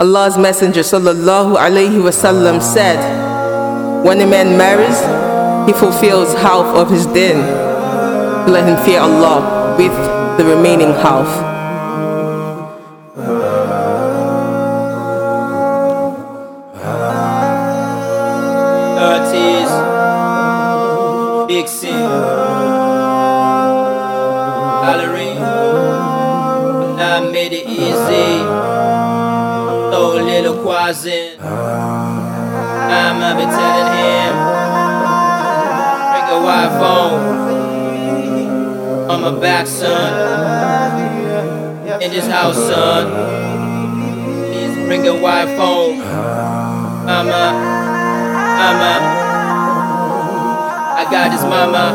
Allah's Messenger sallallahu alaihi wasallam said, when a man marries, he fulfills half of his din. Let him fear Allah with the remaining half. Thirties, big sin, gallery, Allah made it easy in. I'ma be telling him, bring a white phone on my back, son. In this house, son. Please bring a white phone. Mama, mama. I got this mama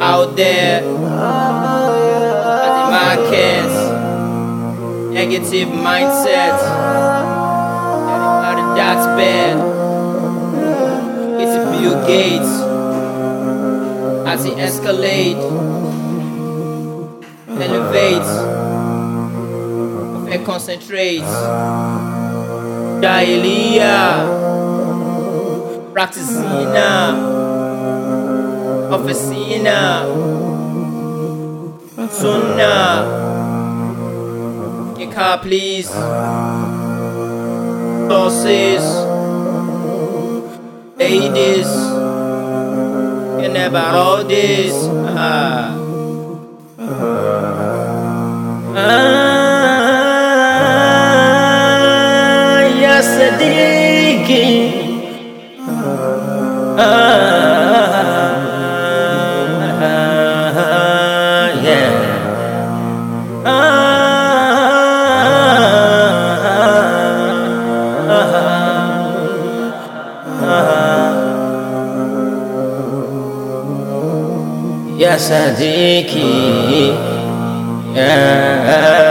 out there at the markets negative mindset. Everybody that's bad. It's Bill Gates. As he escalate, elevates, and concentrates. Dahiliya, practicina, officina, sunnah car, please. Bosses, ladies, and about all this. Ah. Ah, yes, Siddiqui. يا صديقي يا